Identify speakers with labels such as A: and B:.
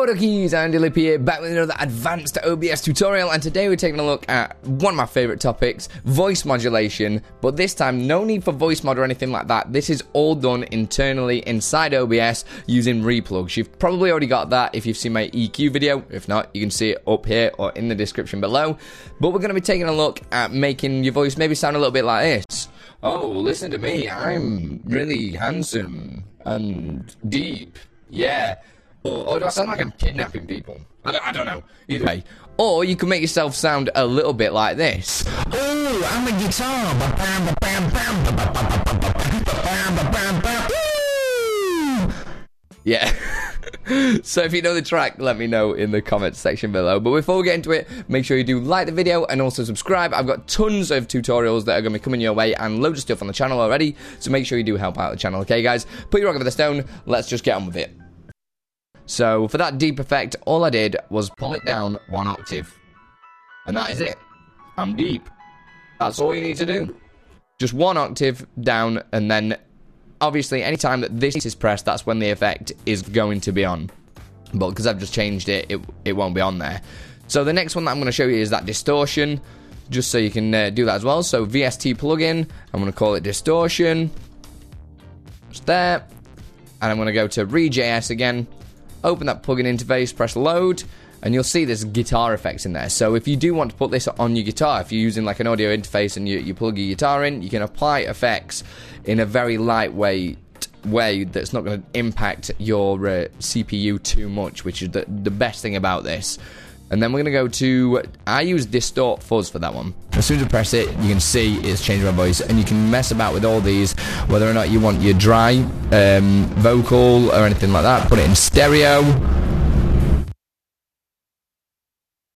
A: Yo, Rookies, Andilippi here, back with another advanced OBS tutorial, and today we're taking a look at one of my favourite topics, voice modulation, but this time no need for Voicemod or anything like that, this is all done internally inside OBS using ReaPlugs. You've probably already got that if you've seen my EQ video, if not, you can see it up here or in the description below, but we're going to be taking a look at making your voice maybe sound a little bit like this. Oh, listen to me, I'm really handsome and deep, yeah. Or, or do I sound like I'm kidnapping people? I don't, I don't know. Either way. Or you can make yourself sound a little bit like this.
B: Ooh, I'm a guitar.
A: Yeah. so if you know the track, let me know in the comments section below. But before we get into it, make sure you do like the video and also subscribe. I've got tons of tutorials that are going to be coming your way and loads of stuff on the channel already. So make sure you do help out the channel, okay, guys? Put your rock over the stone. Let's just get on with it. So for that deep effect, all I did was pull it down one octave. And that is it. I'm deep. That's all you need to do. Just one octave down, and then obviously anytime that this is pressed, that's when the effect is going to be on. But because I've just changed it, it, it won't be on there. So the next one that I'm going to show you is that distortion, just so you can uh, do that as well. So VST plugin, I'm going to call it distortion. Just there. And I'm going to go to ReaJS again open that plugin interface, press load, and you'll see there's guitar effects in there. So if you do want to put this on your guitar, if you're using like an audio interface and you, you plug your guitar in, you can apply effects in a very lightweight way that's not going to impact your uh, CPU too much, which is the, the best thing about this. And then we're going to go to, I use Distort Fuzz for that one. As soon as I press it, you can see it's changed my voice. And you can mess about with all these, whether or not you want your dry um, vocal or anything like that. Put it in stereo